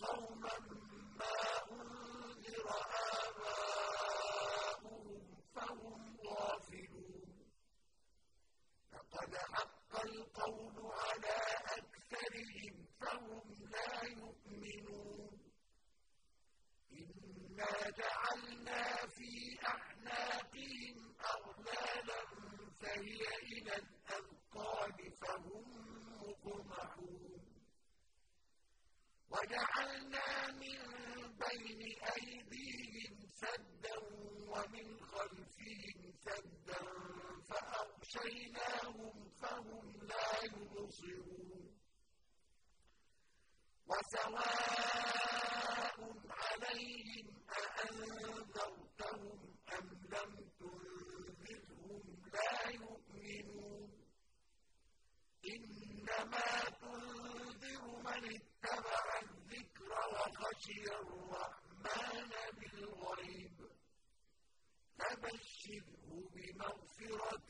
قوما فأغشيناهم فهم لا يبصرون وسواء عليهم أأنذرتهم أم لم تنذرهم لا يؤمنون إنما تنذر من اتبع الذكر وخشي الرحمن بالغيب فبشره بمغفرة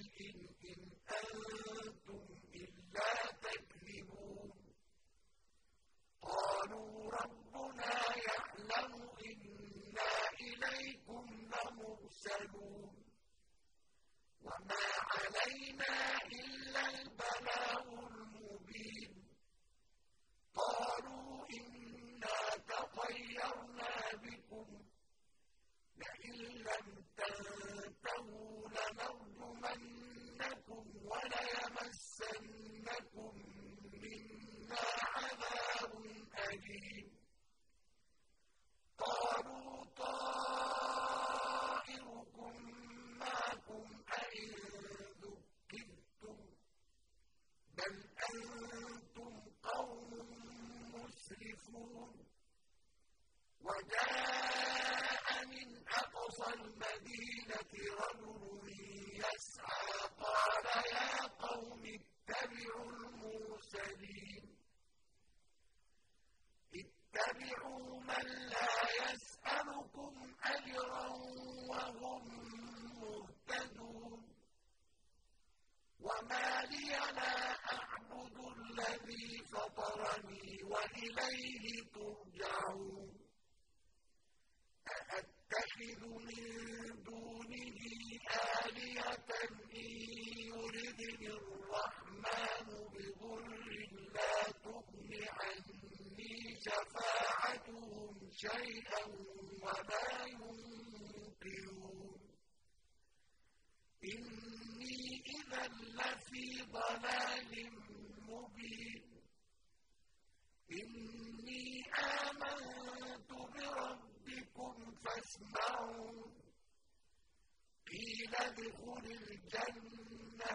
وما لي لا أعبد الذي فطرني وإليه ترجعون أأتخذ من دونه آلهة إن يردني الرحمن بضر لا تغن عني شفاعتهم شيئا ولا ينقذون إني إذا لفي ضلال مبين. إني آمنت بربي ربكم فاسمعون قيل ادخل الجنة.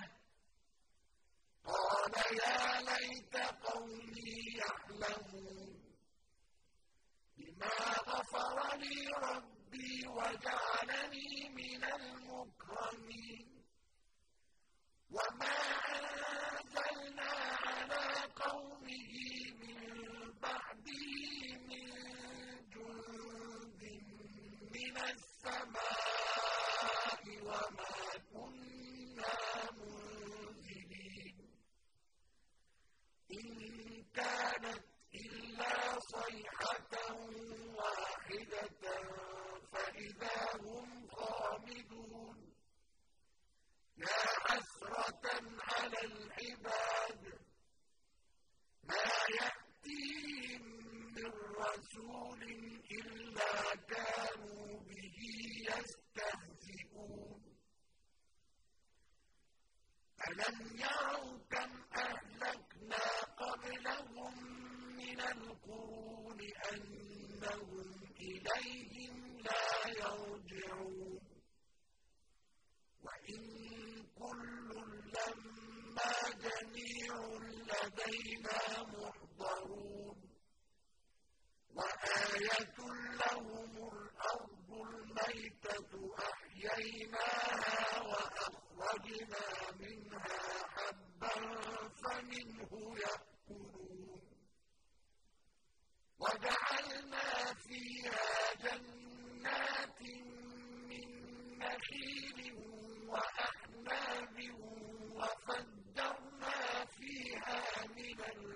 قال يا ليت قومي يعلمون. بما غفر لي ربي وجعلني من المكرمين. وما مُحْضَرُونَ وَآيَةٌ لَّهُمُ الْأَرْضُ الْمَيْتَةُ أَحْيَيْنَاهَا وَأَخْرَجْنَا مِنْهَا حَبًّا فَمِنْهُ يَأْكُلُونَ. وَجَعَلْنَا فِيهَا جَنَّاتٍ مِّن نَّخِيلٍ وَأَعْنَابٍ وَفَجَّرْنَا فِيهَا مِنَ الْعُيُونِ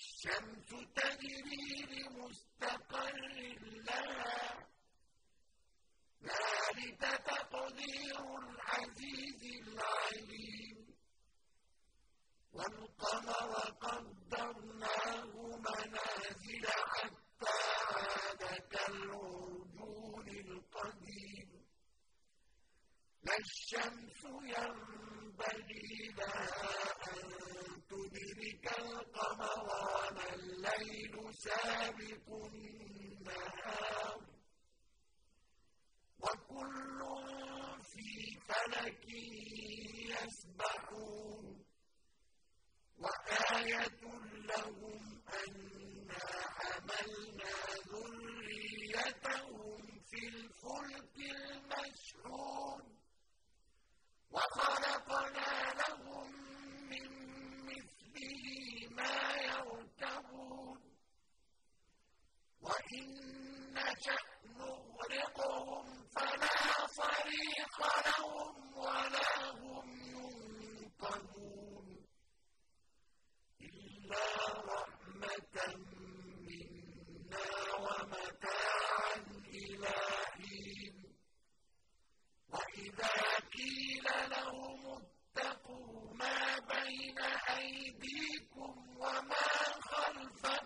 وَالشَّمْسُ تَجْرِي لِمُسْتَقَرٍّ لَّهَا. ذَٰلِكَ تَقْدِيرُ الْعَزِيزِ الْعَلِيمِ. وَالْقَمَرَ قَدَّرْنَاهُ مَنَازِلَ حَتَّىٰ عَادَ كَالْعُرْجُونِ الْقَدِيمِ. لَا الشَّمْسُ يَنبَغِي لَهَا أَن تُدْرِكَ الْقَمَرَ اللَّيْلُ سَابِقُ النَّهَارِ. وَكُلٌّ فِي فَلَكٍ يَسْبَحُونَ. وَآيَةٌ لَّهُمْ أَنَّا حَمَلْنَا ذُرِّيَّتَهُمْ فِي الْفُلْكِ الْمَشْحُونِ. وَخَلَقْنَا أَيْدِيكُمْ وَمَا خَلْفَكُمْ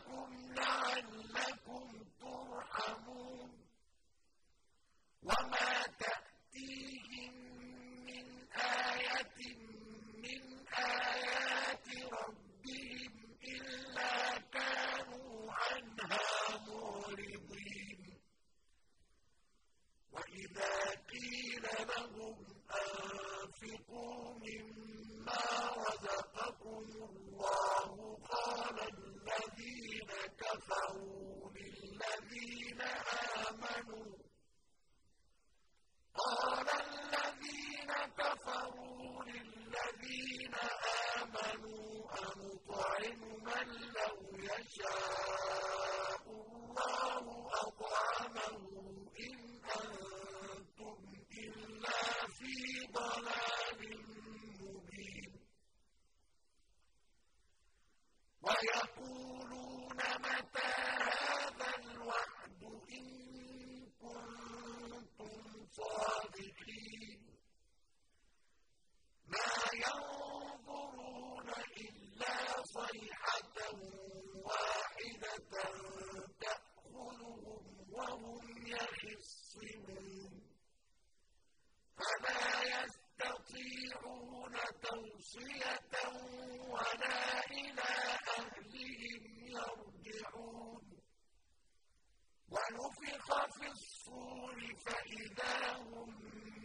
فَإِذَا هُم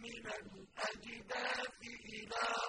مِّنَ الْأَجْدَاثِ إِلَىٰ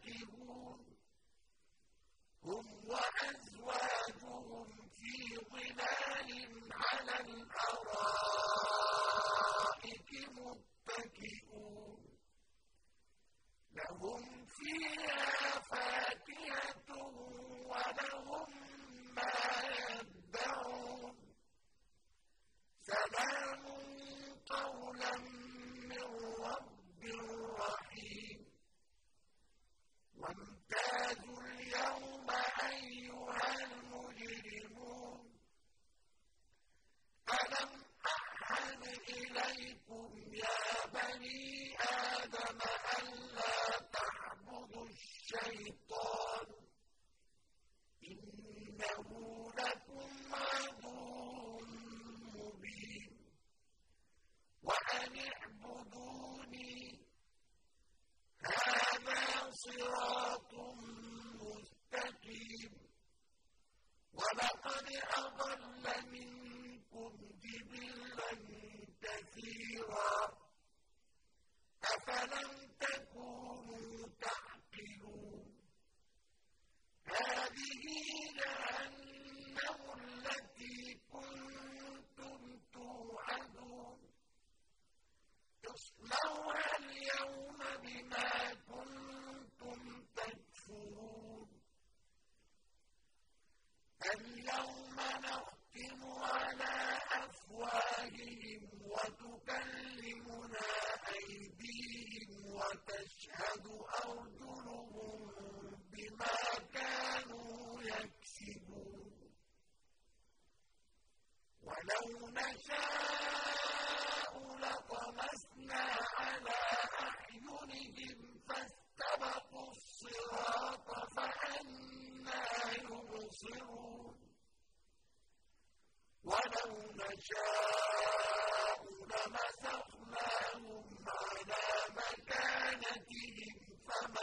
نَشَاءُ لَمَسَخْنَاهُمْ عَلَىٰ مَكَانَتِهِمْ فَمَا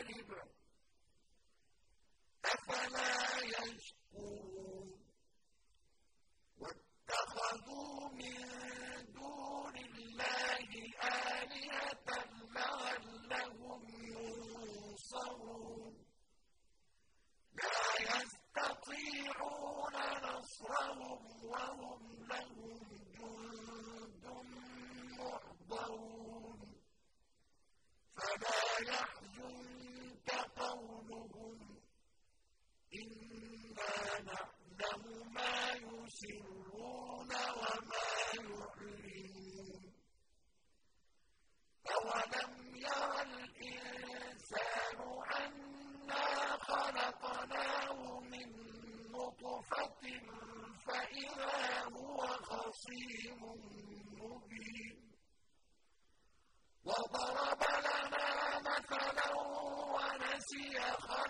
علي بن فإذا هو خصيم مبين. وضرب لنا مثلا ونسي خلقه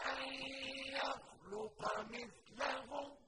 para mí, level.